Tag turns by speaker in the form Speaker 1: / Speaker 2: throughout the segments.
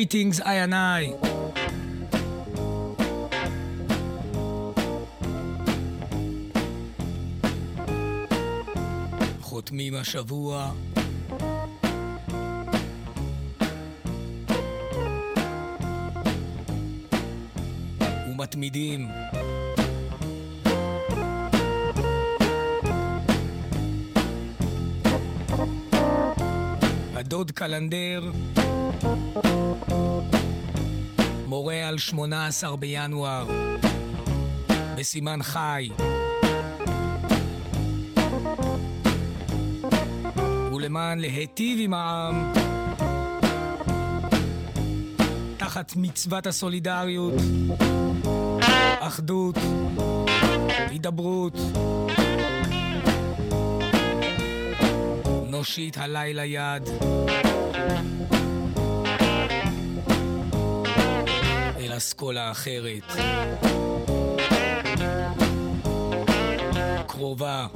Speaker 1: Greetings I and I. חותמים השבוע ומתמידים. הדוד קלנדר מורה על 18 בינואר בסימן חי. ולמען להיטיב עם העם תחת מצוות הסולידריות, אחדות, הידברות. נושיט הלילה יד. אל אסכולה האחרת. קרובה.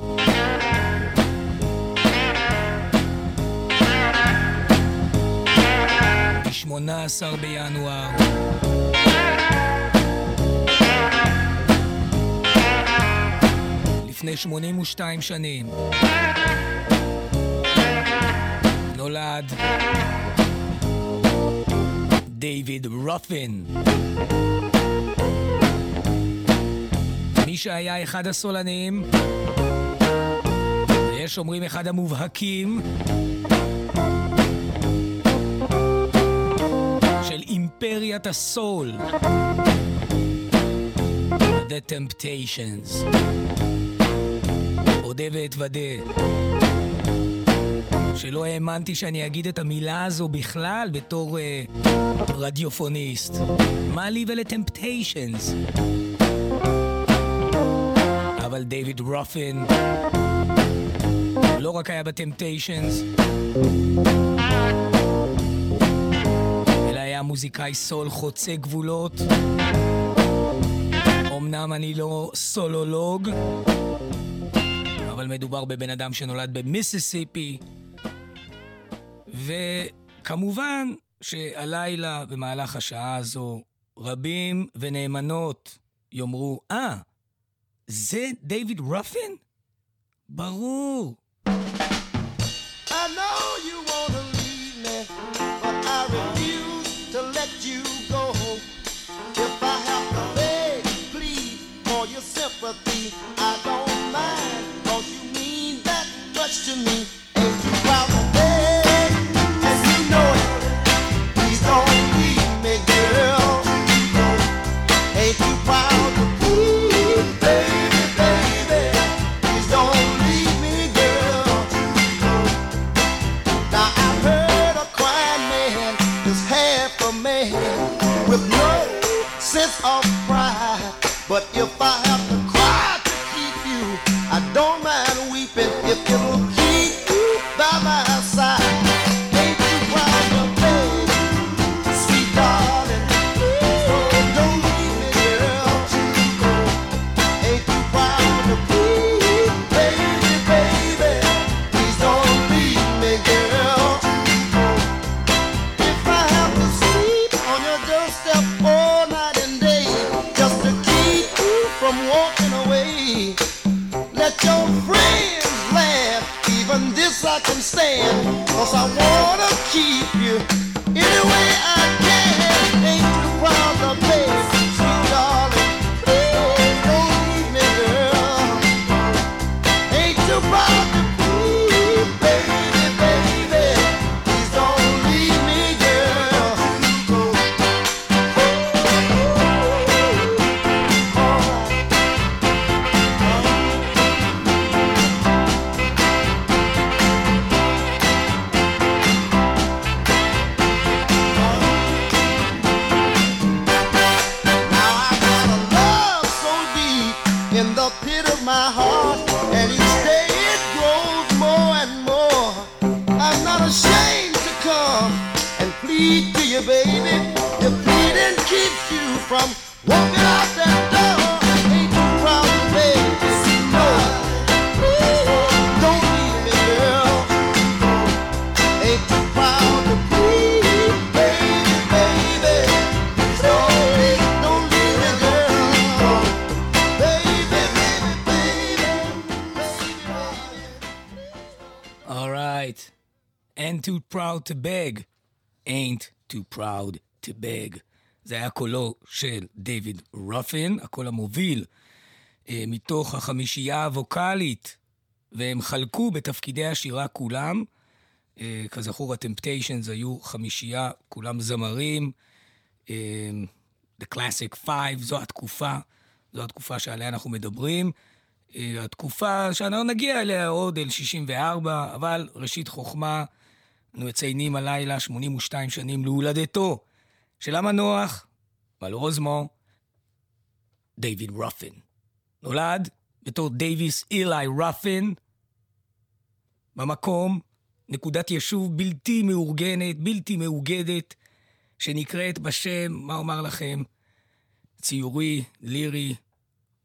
Speaker 1: ב-18 בינואר. לפני 82 שנים. נולד דיוויד רופין. מי שהיה אחד הסולנים, ויש אומרים אחד המובהקים, של אימפריית הסול. The Temptations. אודה ואתוודה. שלא האמנתי שאני אגיד את המילה הזו בכלל בתור uh, רדיופוניסט. מה לי ולטמפטיישנס? אבל דיוויד רופין לא רק היה בטמפטיישנס, אלא היה מוזיקאי סול חוצה גבולות. אמנם אני לא סולולוג, אבל מדובר בבן אדם שנולד במיסיסיפי, וכמובן שהלילה, במהלך השעה הזו, רבים ונאמנות יאמרו, אה, ah, זה דיוויד רופין? ברור. Sympathy, ain't too proud to
Speaker 2: beg. זה היה קולו של דיוויד רופין, הקול המוביל, אה, מתוך החמישייה הווקאלית, והם חלקו בתפקידי השירה כולם. אה, כזכור, הטמפטיישנס היו חמישייה, כולם זמרים. אה, The Classic Five, זו התקופה, זו התקופה שעליה אנחנו מדברים. התקופה שאנחנו נגיע אליה עוד אל 64, אבל ראשית חוכמה, אנו מציינים הלילה 82 שנים להולדתו של המנוח, רוזמו, דיוויד רופין. נולד בתור דייוויס אילי רופין, במקום, נקודת יישוב בלתי מאורגנת, בלתי מאוגדת, שנקראת בשם, מה אומר לכם? ציורי, לירי,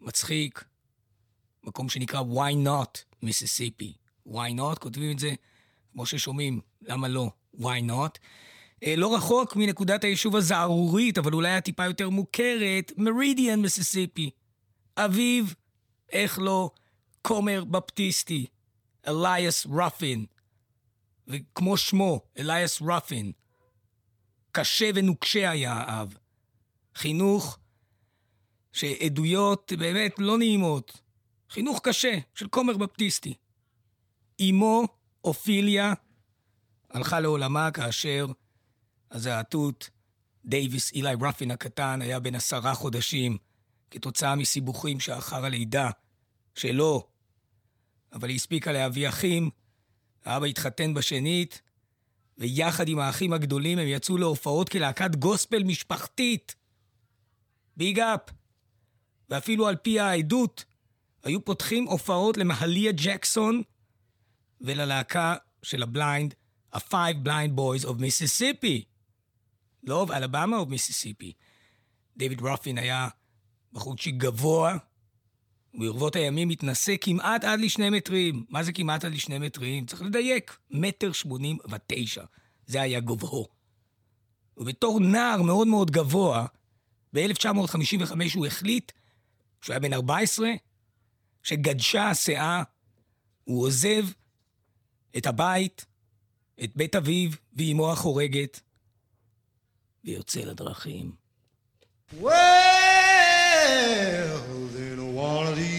Speaker 2: מצחיק, מקום שנקרא Why Not, מיסיסיפי. Why Not, כותבים את זה כמו ששומעים, למה לא? Why Not? אה, לא רחוק מנקודת היישוב הזערורית, אבל אולי הטיפה יותר מוכרת, מרידיאן, מיסיסיפי. אביו, איך לא, כומר בפטיסטי, אלייס רפין. וכמו שמו, אלייס רפין. קשה ונוקשה היה האב. חינוך שעדויות באמת לא נעימות. חינוך קשה של כומר בפטיסטי. אמו, אופיליה, הלכה לעולמה כאשר הזעתות, דייוויס אילי רפין הקטן, היה בן עשרה חודשים, כתוצאה מסיבוכים שאחר הלידה שלו. אבל היא הספיקה להביא אחים, האבא התחתן בשנית, ויחד עם האחים הגדולים הם יצאו להופעות כלהקת גוספל משפחתית. Big up. ואפילו על פי העדות, היו פותחים הופעות למהליה ג'קסון וללהקה של ה Blind, ה-Five Blind Boys of Mississippi. לא of אלבמה או מיסיסיפי. דיוויד רופין היה בחורצ'יק גבוה, וברבות הימים התנשא כמעט עד לשני מטרים. מה זה כמעט עד לשני מטרים? צריך לדייק. מטר שמונים ותשע. זה היה גובהו. ובתור נער מאוד מאוד גבוה, ב-1955 הוא החליט, כשהוא היה בן 14, שגדשה הסאה, הוא עוזב את הבית, את בית אביו ואימו החורגת, ויוצא לדרכים. Well, then one of these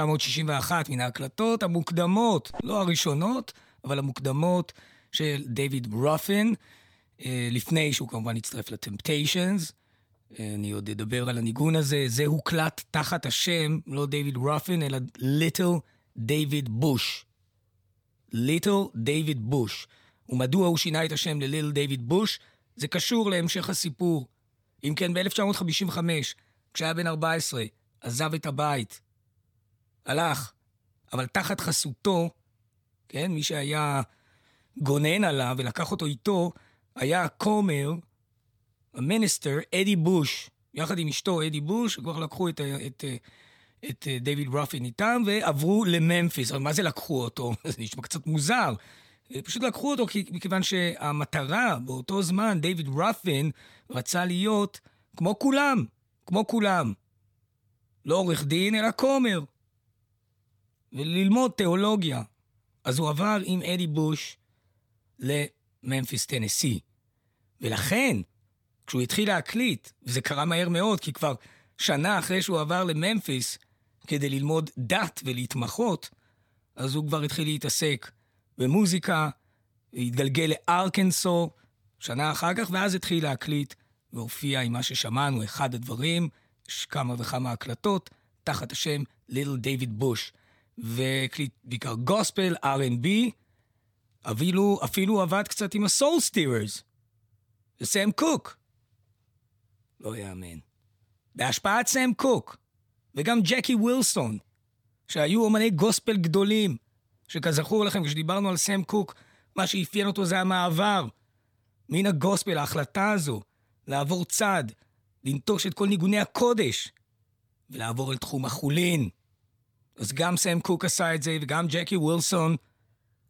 Speaker 2: 1961, מן ההקלטות המוקדמות, לא הראשונות, אבל המוקדמות של דיוויד רופין, אה, לפני שהוא כמובן הצטרף לטמפטיישנס. אה, אני עוד אדבר על הניגון הזה. זה הוקלט תחת השם, לא דיוויד רופין, אלא ליטל דיוויד בוש. ליטל דיוויד בוש. ומדוע הוא שינה את השם לליל דיוויד בוש? זה קשור להמשך הסיפור. אם כן, ב-1955, כשהיה בן 14, עזב את הבית, הלך, אבל תחת חסותו, כן, מי שהיה גונן עליו ולקח אותו איתו, היה הכומר, המיניסטר, אדי בוש, יחד עם אשתו, אדי בוש, כבר לקחו את, את, את דיוויד רופין איתם ועברו לממפיס. אבל מה זה לקחו אותו? זה נשמע קצת מוזר. פשוט לקחו אותו מכיוון שהמטרה באותו זמן, דיוויד רופין רצה להיות כמו כולם, כמו כולם. לא עורך דין, אלא כומר. וללמוד תיאולוגיה. אז הוא עבר עם אדי בוש לממפיס, טנסי. ולכן, כשהוא התחיל להקליט, וזה קרה מהר מאוד, כי כבר שנה אחרי שהוא עבר לממפיס כדי ללמוד דת ולהתמחות, אז הוא כבר התחיל להתעסק במוזיקה, התגלגל לארקנסו שנה אחר כך, ואז התחיל להקליט והופיע עם מה ששמענו, אחד הדברים, יש כמה וכמה הקלטות, תחת השם ליטל דיוויד בוש. והקליט בעיקר גוספל, R&B, אפילו, אפילו עבד קצת עם הסול סטיררס, וסם קוק. לא יאמן. בהשפעת סם קוק, וגם ג'קי ווילסון, שהיו אומני גוספל גדולים, שכזכור לכם, כשדיברנו על סם קוק, מה שאפיין אותו זה המעבר מן הגוספל, ההחלטה הזו, לעבור צד, לנטוש את כל ניגוני הקודש, ולעבור אל תחום החולין. אז גם סם קוק עשה את זה, וגם ג'קי ווילסון,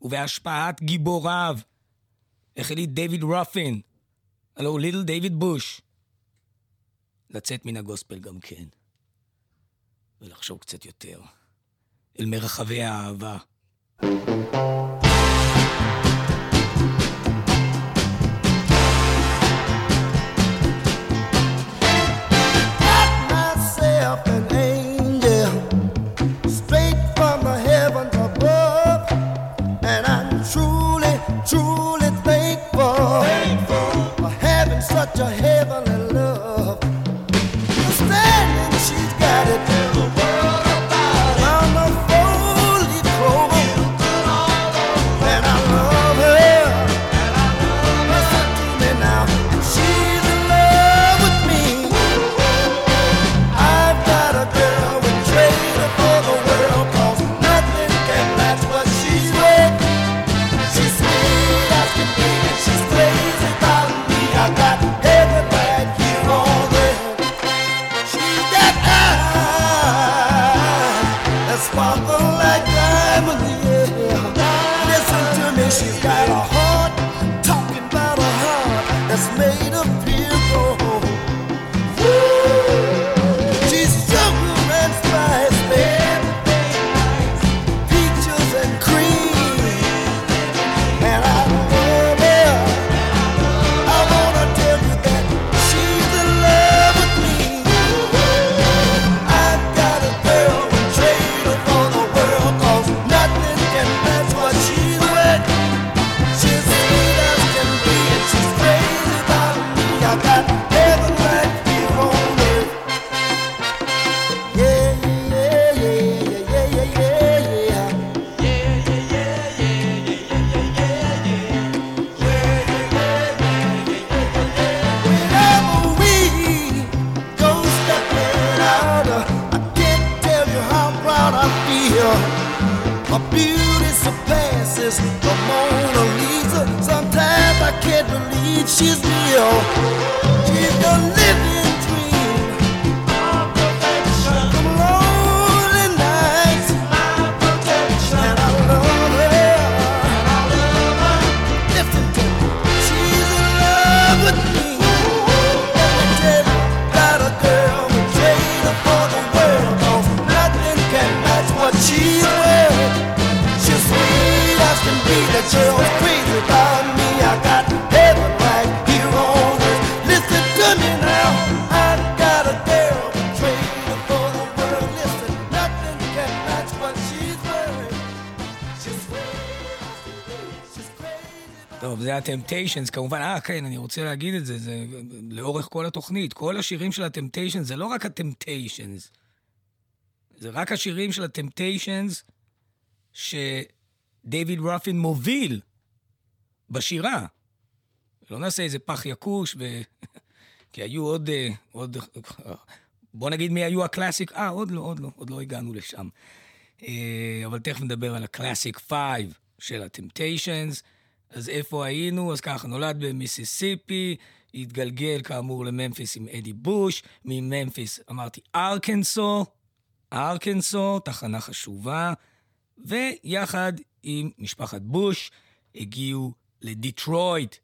Speaker 2: ובהשפעת גיבוריו, החליט דיוויד רופין, הלו ליטל דיוויד בוש, לצאת מן הגוספל גם כן, ולחשוב קצת יותר אל מרחבי האהבה.
Speaker 1: crazy about me. I got heaven right here on earth. Listen to me now.
Speaker 2: טוב, הטמפטיישנס, כמובן, אה, כן, אני רוצה להגיד את זה, זה לאורך כל התוכנית. כל השירים של הטמפטיישנס, זה לא רק הטמפטיישנס, זה רק השירים של הטמפטיישנס, ש... שדייוויד רפין מוביל בשירה. לא נעשה איזה פח יקוש, ו... כי היו עוד, אה, עוד... בוא נגיד מי היו ה Classic, אה, עוד לא, עוד לא, עוד לא הגענו לשם. אה, אבל תכף נדבר על ה Classic 5 של הטמפטיישנס. אז איפה היינו? אז ככה, נולד במיסיסיפי, התגלגל כאמור לממפיס עם אדי בוש, מממפיס אמרתי ארקנסו, ארקנסו, תחנה חשובה, ויחד עם משפחת בוש הגיעו לדיטרויט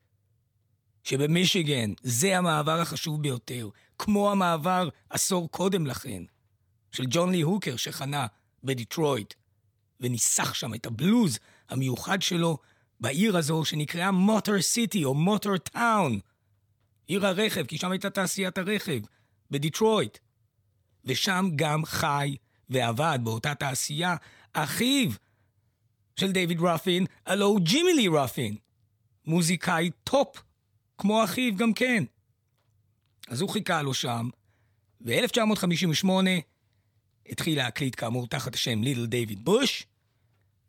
Speaker 2: שבמישיגן. זה המעבר החשוב ביותר, כמו המעבר עשור קודם לכן, של ג'ון לי הוקר שחנה בדיטרויט, וניסח שם את הבלוז המיוחד שלו בעיר הזו שנקראה Motor City או Motor Town. עיר הרכב, כי שם הייתה תעשיית הרכב, בדיטרויט. ושם גם חי ועבד באותה תעשייה אחיו של דיוויד רפין, הלו הוא ג'ימי לי רפין. מוזיקאי טופ, כמו אחיו גם כן. אז הוא חיכה לו שם, ב-1958 התחיל להקליט כאמור תחת השם ליטל דיוויד בוש,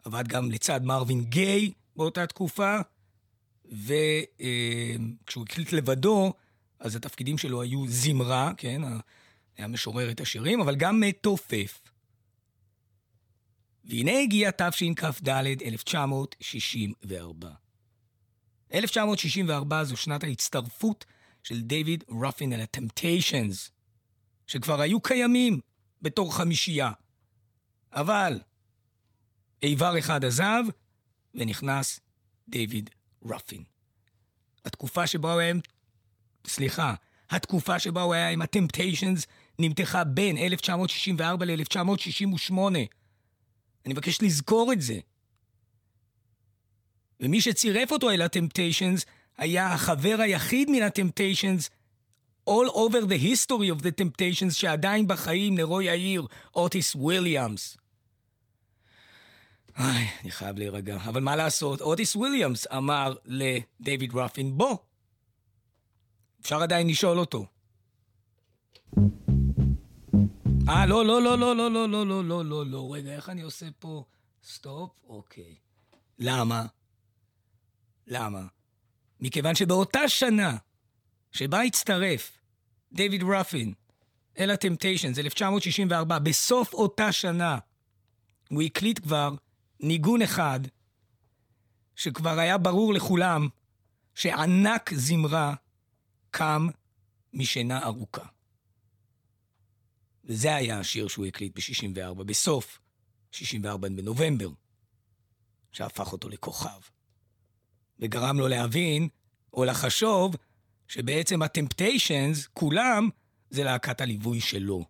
Speaker 2: עבד גם לצד מרווין גיי באותה תקופה, וכשהוא הקליט לבדו, אז התפקידים שלו היו זמרה, כן, היה משורר את השירים, אבל גם מתופף. והנה הגיע תשכ"ד 1964. 1964 זו שנת ההצטרפות של דיוויד רופין אל הטמפטיישנס, שכבר היו קיימים בתור חמישייה. אבל איבר אחד עזב, ונכנס דיוויד רפין. התקופה שבה הוא היה עם... סליחה, התקופה שבה הוא היה עם הטמפטיישנס נמתחה בין 1964 ל-1968. אני מבקש לזכור את זה. ומי שצירף אותו אל הטמפטיישנס היה החבר היחיד מן הטמפטיישנס all over the history of the temptations שעדיין בחיים לרוי העיר, אוטיס וויליאמס. איי, אני חייב להירגע. אבל מה לעשות, אוטיס וויליאמס אמר לדייוויד רפין, בוא. אפשר עדיין לשאול אותו. אה, לא, לא, לא, לא, לא, לא, לא, לא, לא, לא, לא. רגע, איך אני עושה פה stop? אוקיי. למה? למה? מכיוון שבאותה שנה שבה הצטרף דייוויד רפין אל הטמפטיישנס, 1964, בסוף אותה שנה, הוא הקליט כבר ניגון אחד, שכבר היה ברור לכולם שענק זמרה קם משינה ארוכה. וזה היה השיר שהוא הקליט ב-64, בסוף 64 בנובמבר, שהפך אותו לכוכב. וגרם לו להבין, או לחשוב, שבעצם הטמפטיישנס, כולם, זה להקת הליווי שלו.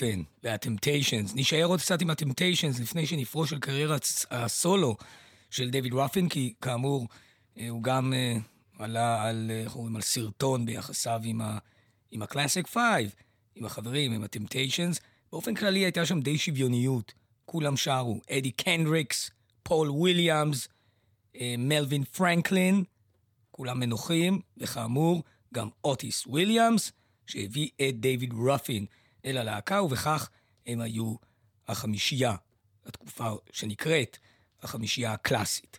Speaker 2: דייוויד רופין והטמפטיישנס. נישאר עוד קצת עם הטמפטיישנס לפני שנפרוש על קריירת הסולו של דייוויד רופין, כי כאמור, אה, הוא גם אה, עלה על, איך אומרים, על שרטון ביחסיו עם, ה, עם ה Classic Five, עם החברים, עם הטמפטיישנס. באופן כללי הייתה שם די שוויוניות. כולם שרו, אדי קנדריקס, פול וויליאמס, אה, מלווין פרנקלין, כולם מנוחים, וכאמור, גם אוטיס וויליאמס, שהביא את דיוויד רופין אל הלהקה, ובכך הם היו החמישייה, התקופה שנקראת החמישייה הקלאסית.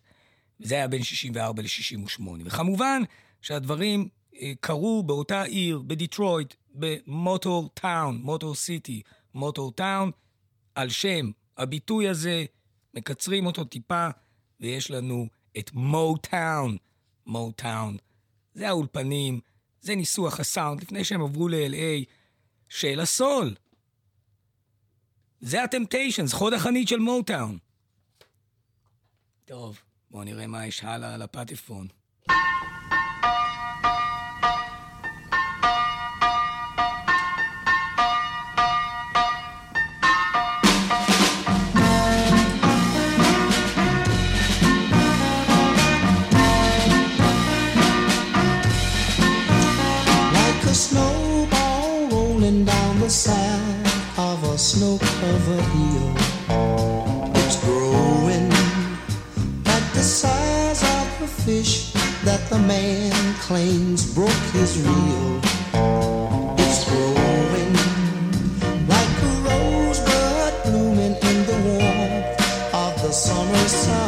Speaker 2: וזה היה בין 64 ל-68. וכמובן שהדברים אה, קרו באותה עיר, בדיטרויט, ב Motor Town, Motor City, Motor Town, על שם הביטוי הזה, מקצרים אותו טיפה, ויש לנו את מוטאון. מוטאון. זה האולפנים, זה ניסוח הסאונד, לפני שהם עברו ל-LA, של הסול. זה הטמפטיישנס, חוד החנית של מוטאון. טוב, בואו נראה מה יש הלאה על הפטיפון.
Speaker 1: Snow-covered hill. It's growing at the size of a fish that the man claims broke his reel. It's growing like a rosebud blooming in the warmth of the summer sun.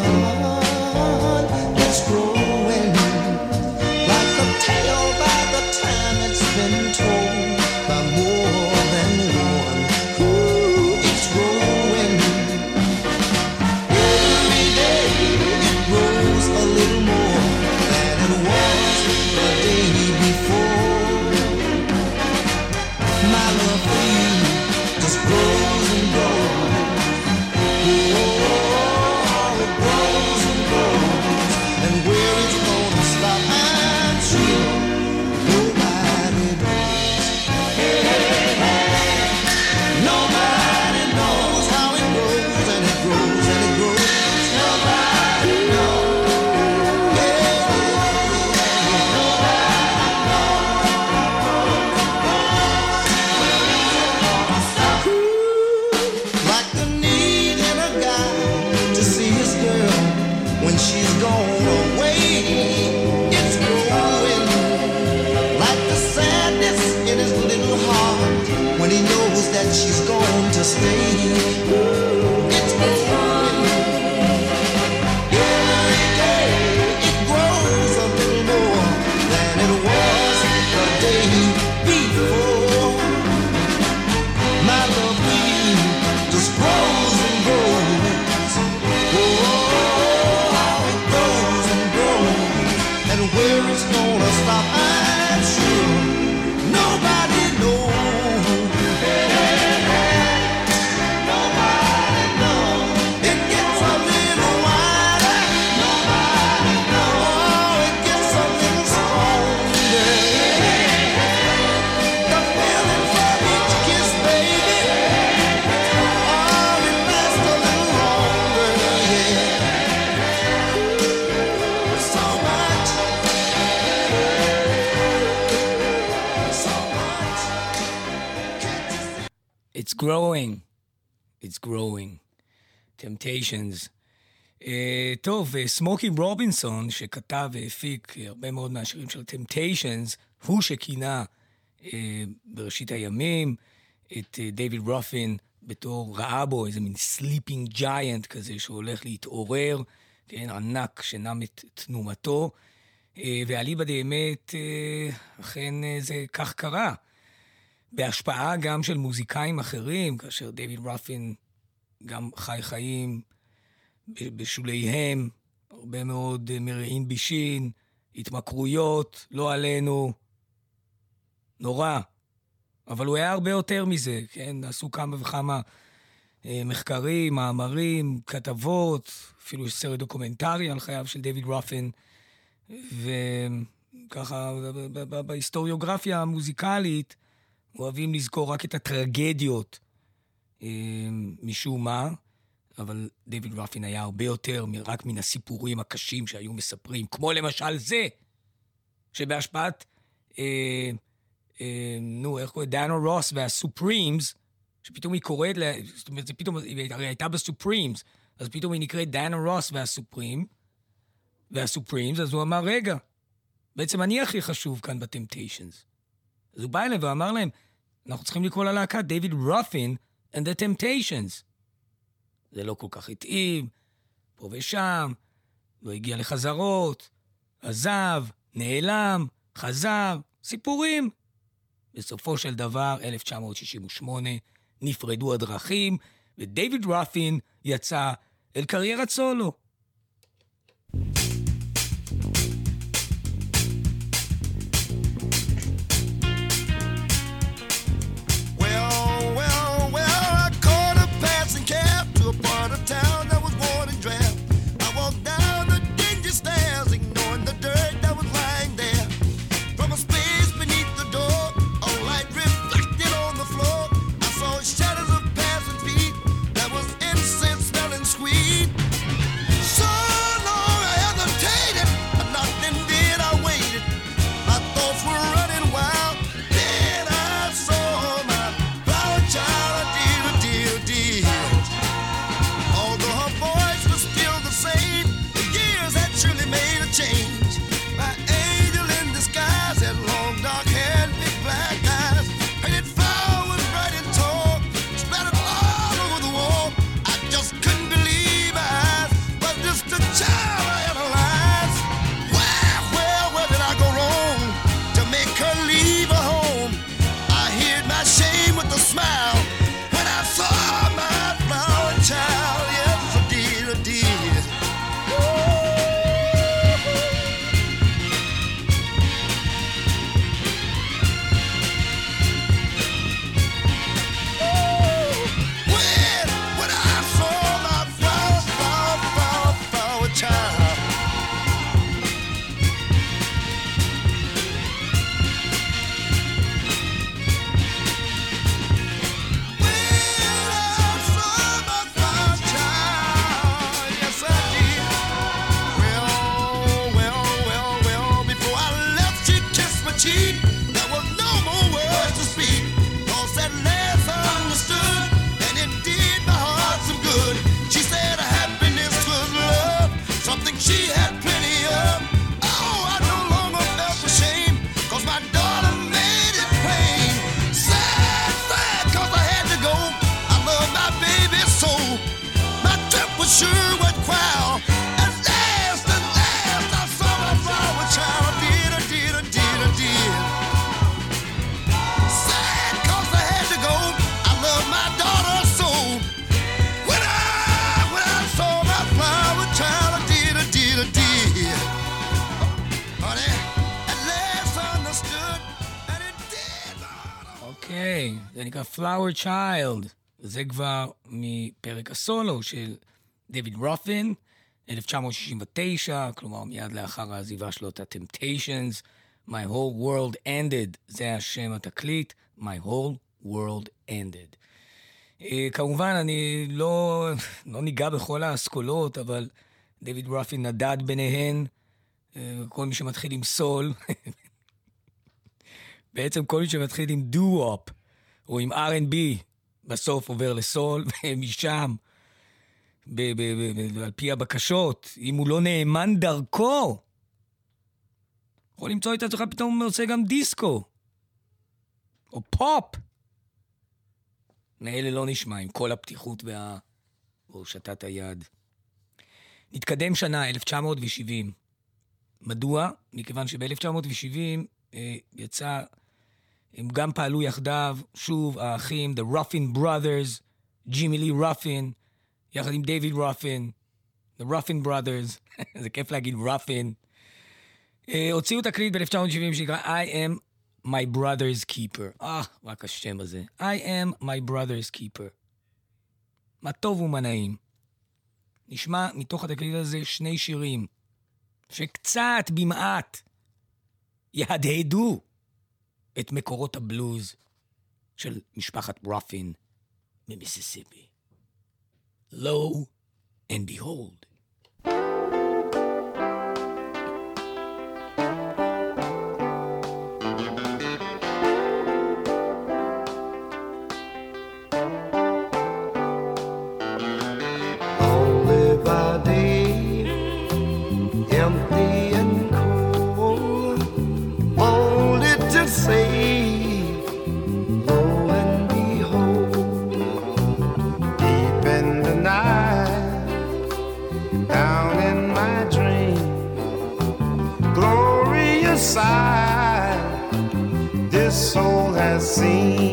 Speaker 2: Temptations. אה, טוב, אה, סמוקי רובינסון, שכתב והפיק הרבה מאוד מהשירים של Temptations, הוא שכינה אה, בראשית הימים את דיוויד אה, רופין בתור, ראה בו איזה מין sleeping giant כזה שהולך להתעורר, כן, ענק שנם את תנומתו, ואליבא דאמת, אכן זה כך קרה. בהשפעה גם של מוזיקאים אחרים, כאשר דיוויד רפין גם חי חיים בשוליהם, הרבה מאוד אה, מרעין בישין, התמכרויות, לא עלינו, נורא. אבל הוא היה הרבה יותר מזה, כן? עשו כמה וכמה אה, מחקרים, מאמרים, כתבות, אפילו יש סרט דוקומנטרי על חייו של דיוויד רפין, וככה, בהיסטוריוגרפיה המוזיקלית, אוהבים לזכור רק את הטרגדיות משום מה, אבל דיוויד רפין היה הרבה יותר רק מן הסיפורים הקשים שהיו מספרים, כמו למשל זה, שבהשפעת, אה, אה, נו, איך קוראים? דאנה רוס והסופרימס, שפתאום היא קוראת, לה, זאת אומרת, זה פתאום, היא הרי הייתה בסופרימס, אז פתאום היא נקראת דאנה רוס והסופרים, והסופרימס, אז הוא אמר, רגע, בעצם אני הכי חשוב כאן בטמפטיישנס. אז הוא בא אליהם ואמר להם, אנחנו צריכים לקרוא ללהקה דיוויד רופין and the Temptations. זה לא כל כך התאים, פה ושם, לא הגיע לחזרות, עזב, נעלם, חזר, סיפורים. בסופו של דבר, 1968, נפרדו הדרכים, ודייוויד רפין יצא אל קריירת סולו. Flower Child. זה כבר מפרק הסולו של דויד רופין, 1969, כלומר מיד לאחר העזיבה שלו את ה-Temptations. My whole world ended, זה השם התקליט, My whole world ended. Uh, כמובן, אני לא, לא ניגע בכל האסכולות, אבל דויד רופין נדד ביניהן. Uh, כל מי שמתחיל עם סול, בעצם כל מי שמתחיל עם דו-אופ, או עם R&B, בסוף עובר לסול, ומשם, על פי הבקשות, אם הוא לא נאמן דרכו, יכול למצוא את עצמך פתאום עושה גם דיסקו, או פופ. מאלה לא נשמע עם כל הפתיחות וה... והושטת היד. נתקדם שנה, 1970. מדוע? מכיוון שב-1970 אה, יצא הם גם פעלו יחדיו, שוב, האחים, The Ruffin Brothers, ג'ימי לי רופין, יחד עם דייוויד רופין, The Ruffin Brothers, זה כיף להגיד רופין. Uh, הוציאו תקליט ב-1970 שנקרא I am my brother's keeper. אה, ah, רק השם הזה. I am my brother's keeper. מה טוב ומה נעים. נשמע מתוך התקליט הזה שני שירים, שקצת, במעט, יהדהדו את מקורות הבלוז של משפחת רופין ממיסיסיפי. Lo
Speaker 1: and behold, soul has seen.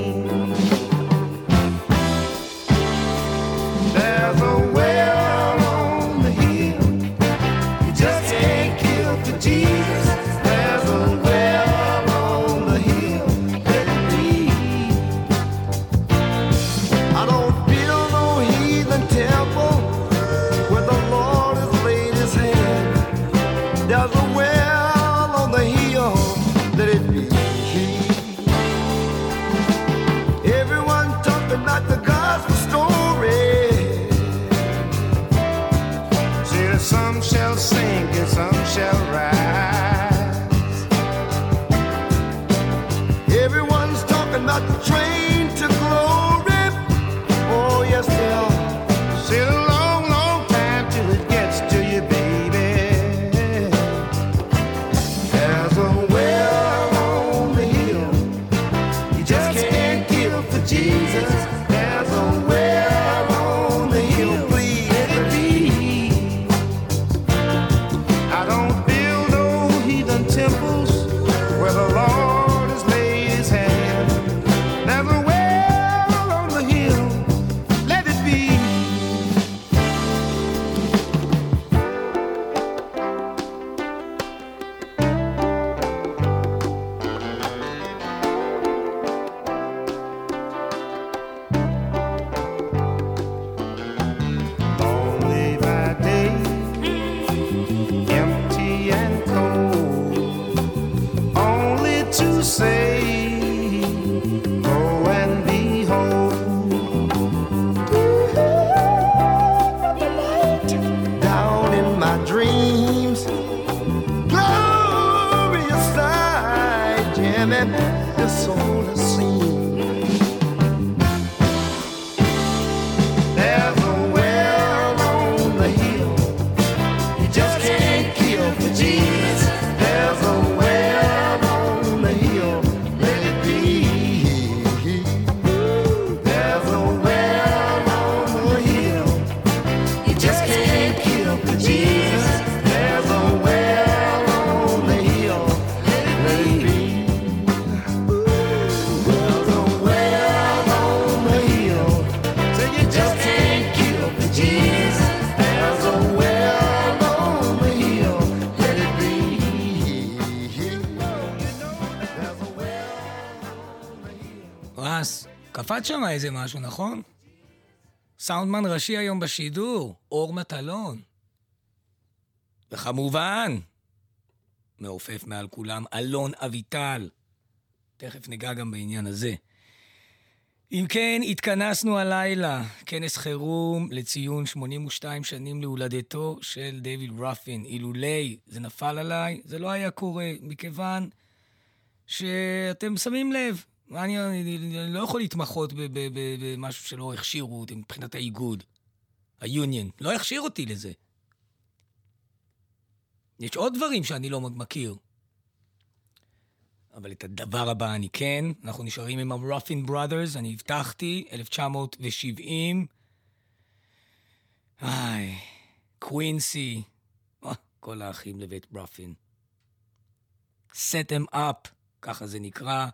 Speaker 2: קפץ שם איזה משהו, נכון? סאונדמן ראשי היום בשידור, אור מטלון. וכמובן, מעופף מעל כולם, אלון אביטל. תכף ניגע גם בעניין הזה. אם כן, התכנסנו הלילה, כנס חירום לציון 82 שנים להולדתו של דיוויד רפין. אילולי זה נפל עליי, זה לא היה קורה, מכיוון שאתם שמים לב, אני, אני, אני אני לא יכול להתמחות במשהו שלא הכשירו אותי מבחינת האיגוד, היוניון. לא הכשיר אותי לזה. יש עוד דברים שאני לא מכיר. אבל את הדבר הבא אני כן, אנחנו נשארים עם ה-Ruffin Brothers, אני הבטחתי, 1970. איי, קווינסי, אה, כל האחים לבית רופין. set them up, ככה זה נקרא.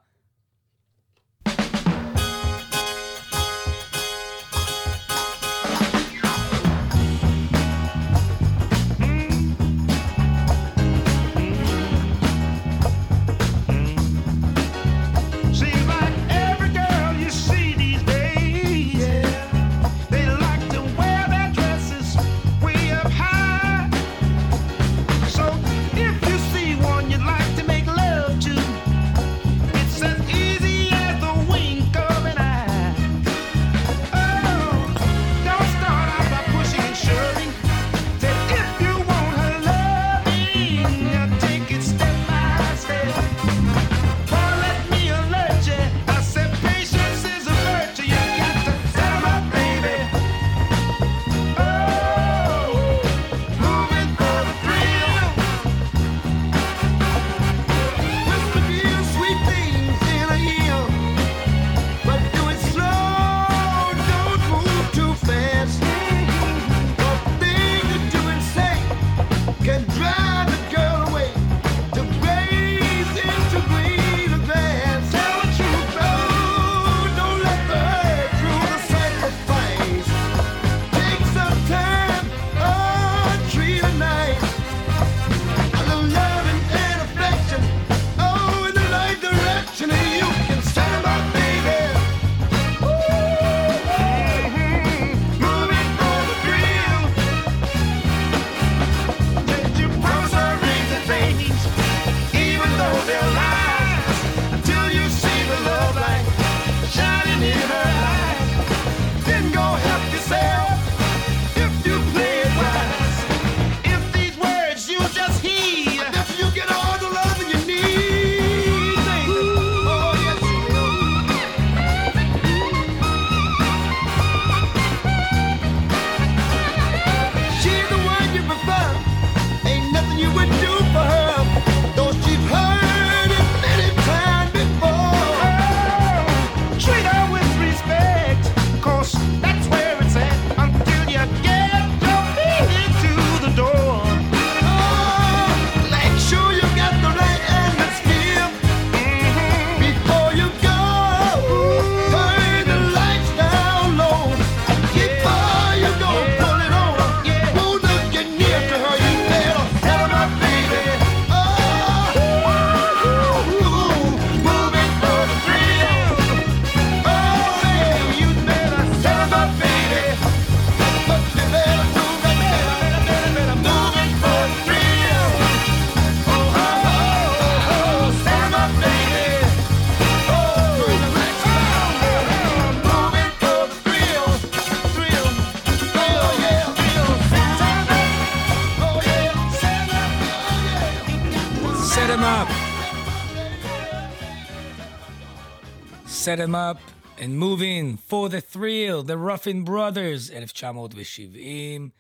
Speaker 2: set him up and moving for the thrill, the Ruffin Brothers, 1970.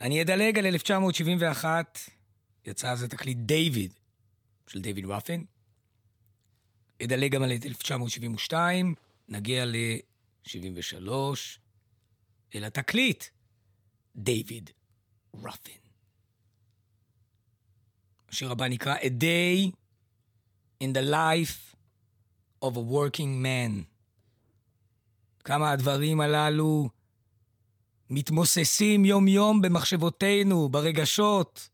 Speaker 2: אני אדלג על 1971, יצא אז התקליט דיוויד של דיוויד רפין. אדלג גם על 1972, נגיע ל-73, אל התקליט דיוויד רפין. השיר הבא נקרא A Day in the Life of a working man. כמה הדברים הללו מתמוססים יום-יום במחשבותינו, ברגשות.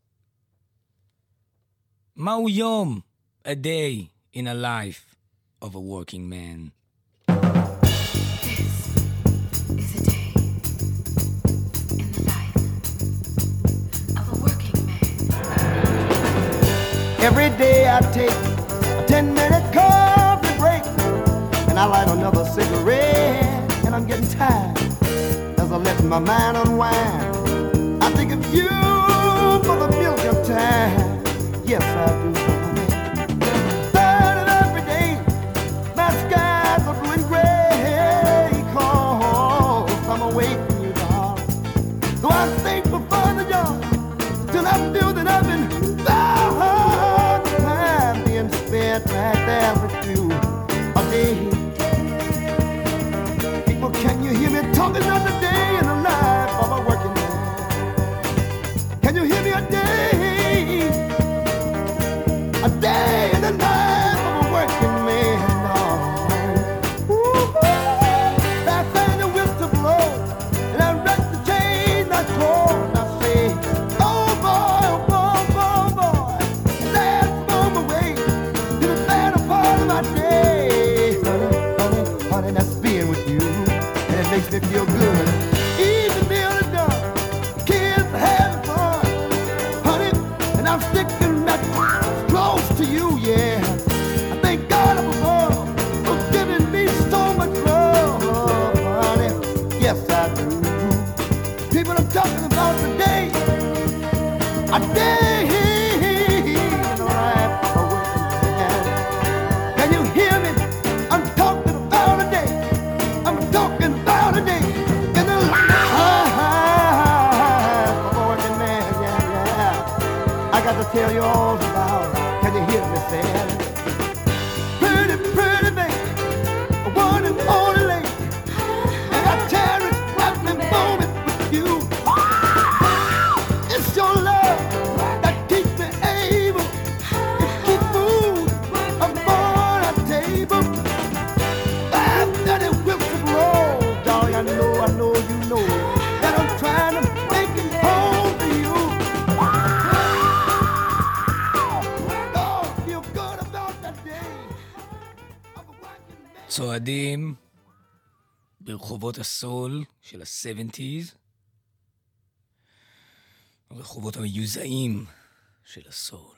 Speaker 2: מהו יום? A day in a life of a working man.
Speaker 1: Every day I take a 10 minute call. And I light another cigarette, and I'm getting tired as I let my mind unwind. I think of you for the millionth time. Yes, I do. give me a day, a day.
Speaker 2: צועדים ברחובות הסול של ה-70's, הרחובות המיוזעים של הסול.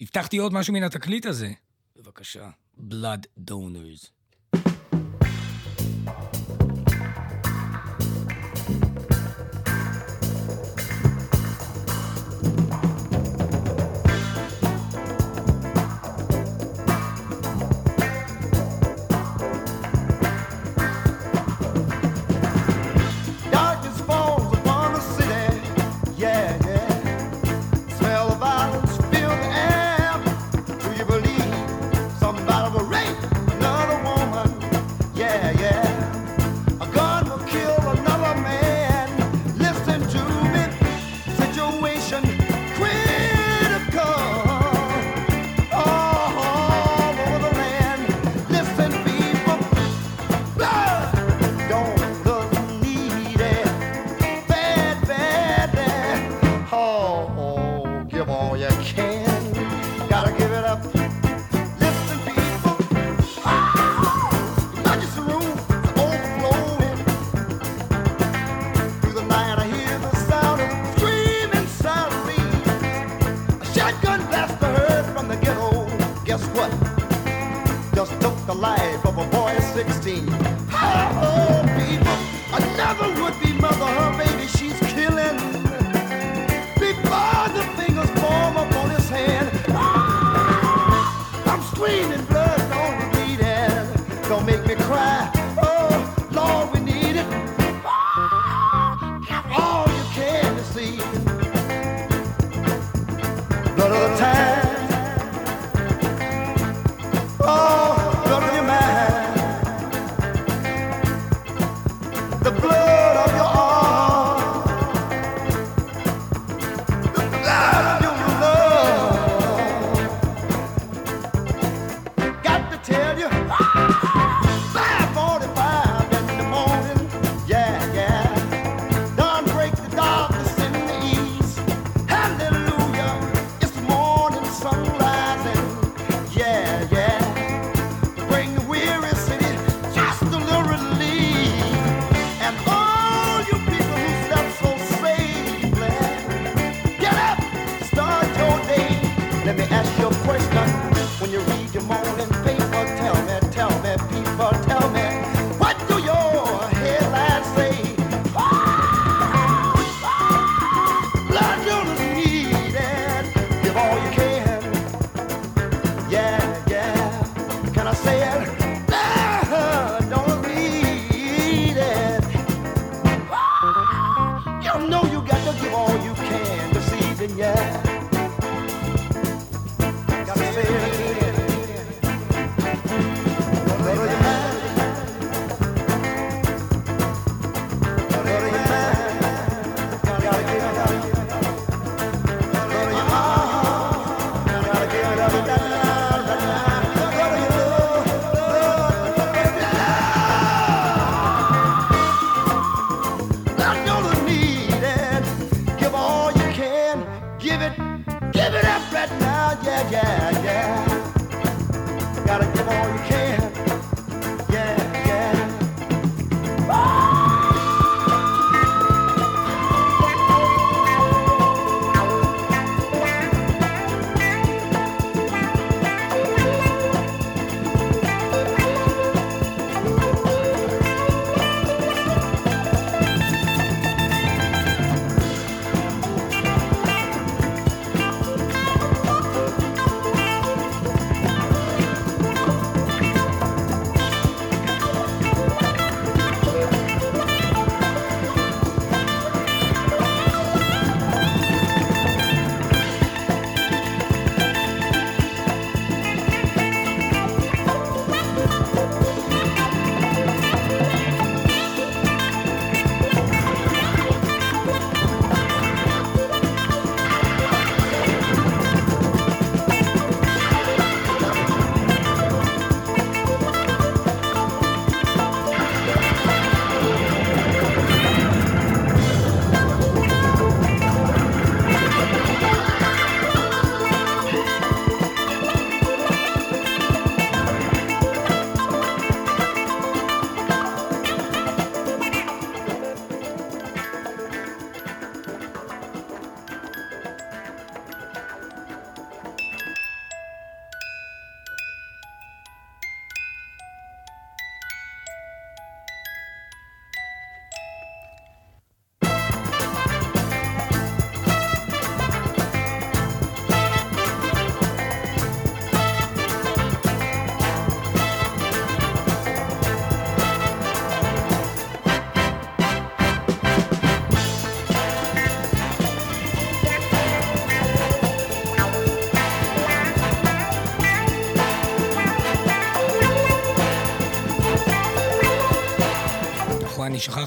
Speaker 2: הבטחתי עוד משהו מן התקליט הזה. בבקשה, Blood Donors.
Speaker 1: thank you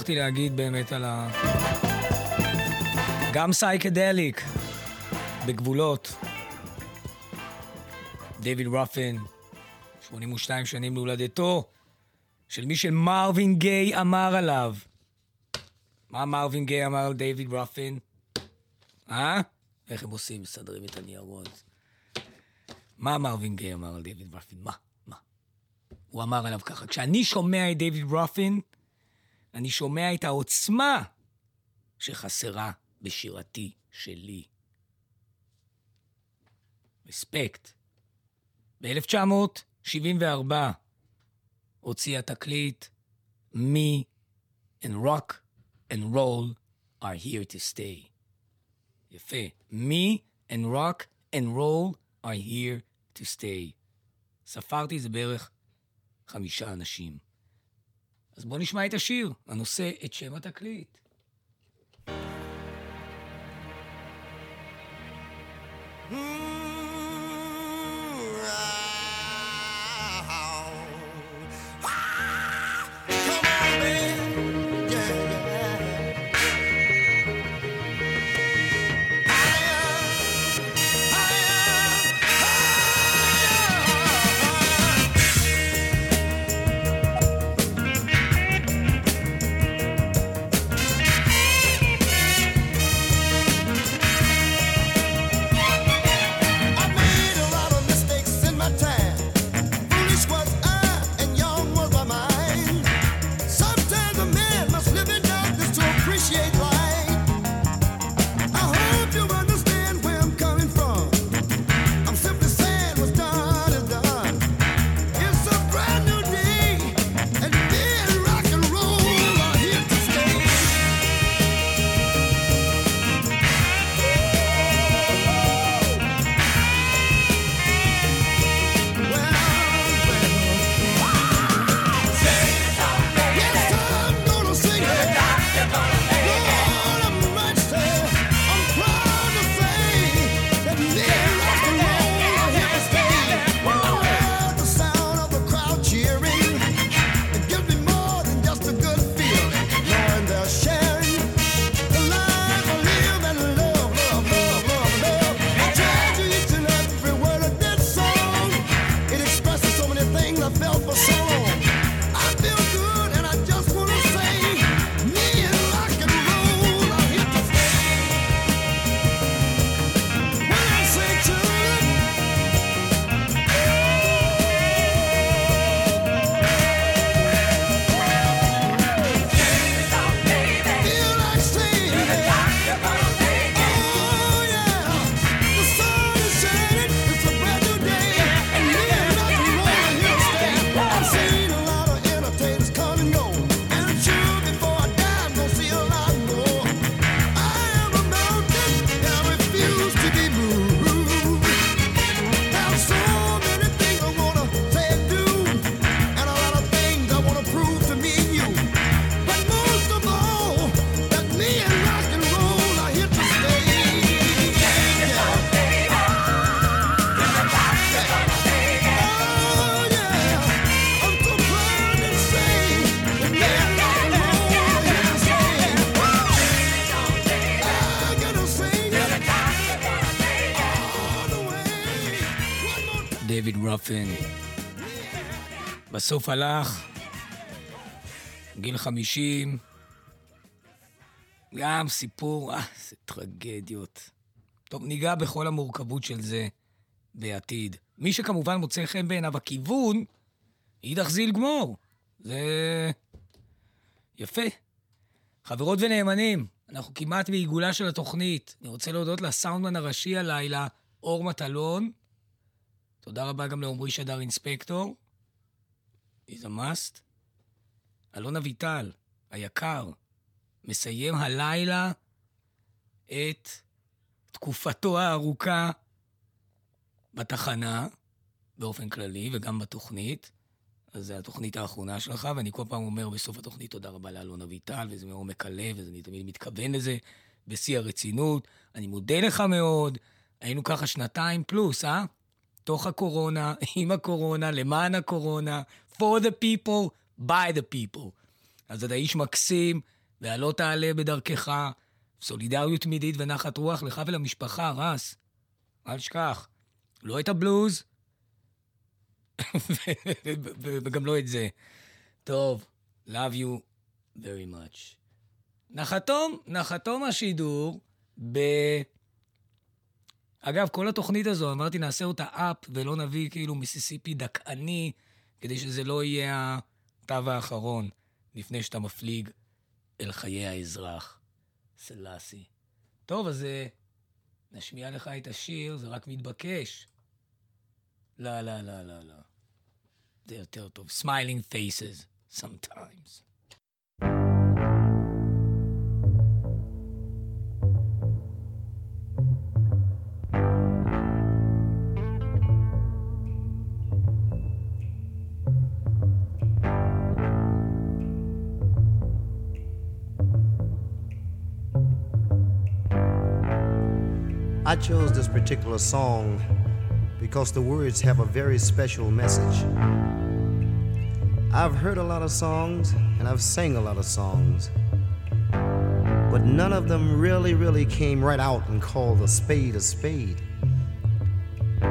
Speaker 2: שכחתי להגיד באמת על ה... גם סייקדליק, בגבולות. דיוויד רופין, 82 שנים להולדתו, של מי שמרווין גיי אמר עליו. מה מרווין גיי אמר על דיוויד רופין? אה? איך הם עושים? מסדרים את הניירות. מה מרווין גיי אמר על דיוויד רופין? מה? מה? הוא אמר עליו ככה, כשאני שומע את דיוויד רופין, אני שומע את העוצמה שחסרה בשירתי שלי. רספקט. ב-1974 הוציא התקליט Me and Rock and Roll are here to stay. יפה. Me and Rock and Roll are here to stay. ספרתי זה בערך חמישה אנשים. אז בואו נשמע את השיר, הנושא את שם התקליט.
Speaker 1: Higher,
Speaker 2: דויד רופן. בסוף הלך, גיל 50, גם סיפור, אה, זה טרגדיות. טוב, ניגע בכל המורכבות של זה בעתיד. מי שכמובן מוצא חן בעיניו הכיוון, אידך זיל גמור. זה יפה. חברות ונאמנים, אנחנו כמעט בעיגולה של התוכנית. אני רוצה להודות לסאונדמן הראשי הלילה, אור מטלון. תודה רבה גם לעמרי שדר אינספקטור. He's a must. אלון אביטל, היקר, מסיים הלילה את תקופתו הארוכה בתחנה, באופן כללי, וגם בתוכנית. אז זו התוכנית האחרונה שלך, ואני כל פעם אומר בסוף התוכנית תודה רבה לאלון אביטל, וזה מעומק הלב, ואני תמיד מתכוון לזה בשיא הרצינות. אני מודה לך מאוד. היינו ככה שנתיים פלוס, אה? תוך הקורונה, עם הקורונה, למען הקורונה, for the people, by the people. אז אתה איש מקסים, והלא תעלה בדרכך, סולידריות תמידית ונחת רוח לך ולמשפחה, רס. אל תשכח. לא את הבלוז, וגם לא את זה. טוב, love you very much. נחתום, נחתום השידור ב... אגב, כל התוכנית הזו, אמרתי, נעשה אותה אפ, ולא נביא כאילו מיסיסיפי דכאני, כדי שזה לא יהיה התו האחרון, לפני שאתה מפליג אל חיי האזרח. סלאסי. טוב, אז אה, נשמיע לך את השיר, זה רק מתבקש. לא, לא, לא, לא, לא. זה יותר טוב. Smiling faces, sometimes.
Speaker 1: I chose this particular song because the words have a very special message. I've heard a lot of songs and I've sang a lot of songs, but none of them really, really came right out and called a spade a spade.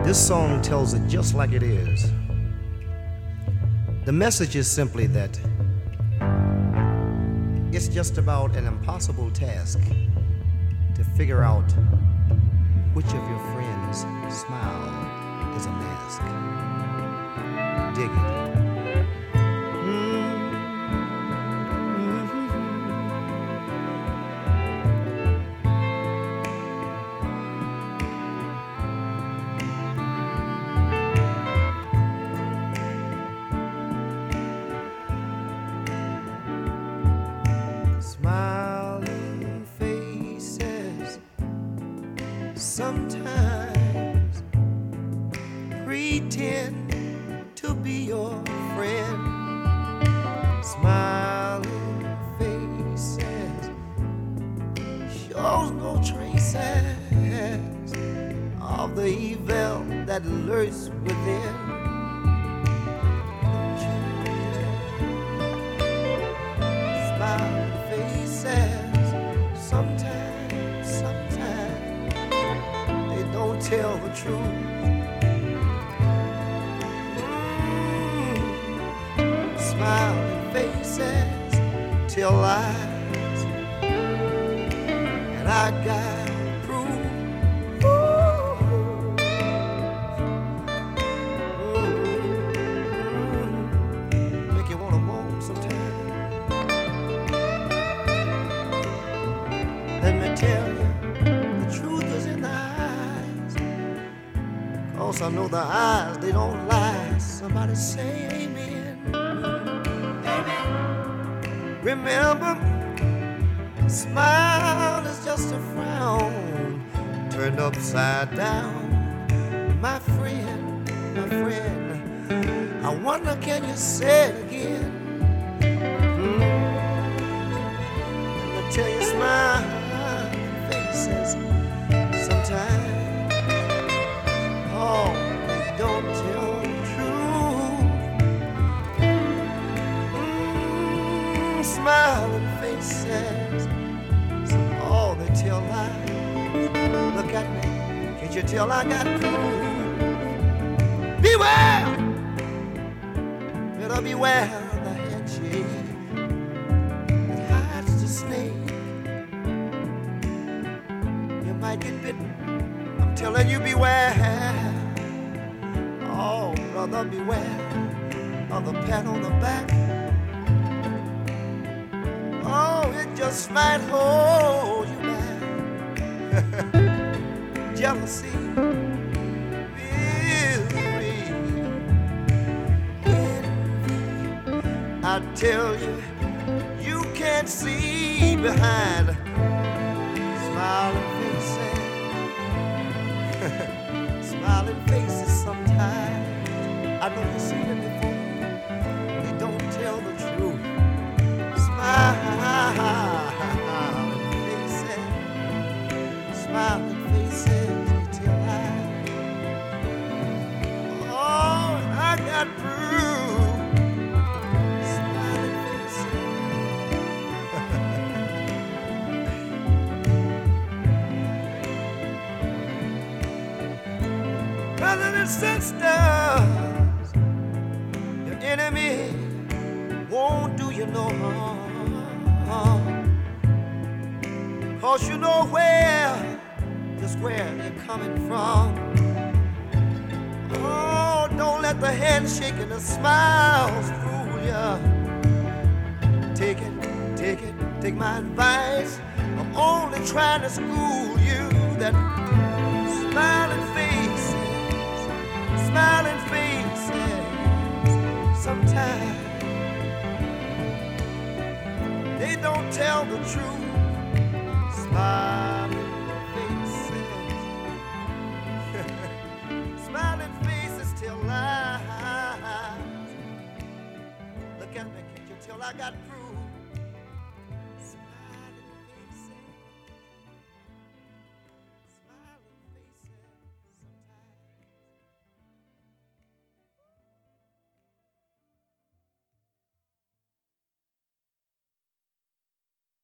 Speaker 1: This song tells it just like it is. The message is simply that it's just about an impossible task to figure out which of your friends' smile is a mask? Dig it. The. Mm. Smiling faces tell lies, and I got the eyes, they don't lie. Somebody say amen. Amen. Remember, smile is just a frown turned upside down. My friend, my friend, I wonder can you say it again? Can't you tell I got proof? Beware, better beware the handshake that hides the snake. You might get bitten. I'm telling you, beware. Oh, brother, beware of the pat on the back. Oh, it just might hold Jealousy, misery, envy. I tell you, you can't see behind smiling faces. smiling faces sometimes. I know you've seen it before. They don't tell the truth. Smiling faces, sisters, your enemy won't do you no harm. Cause you know where, just where they're coming from. Oh, don't let the handshake and the smiles fool ya. Take it, take it, take my advice. I'm only trying to school you that faces, smiling faces. Sometimes they don't tell the truth. Smiling faces, smiling faces tell lies. Look at me, can't you tell I got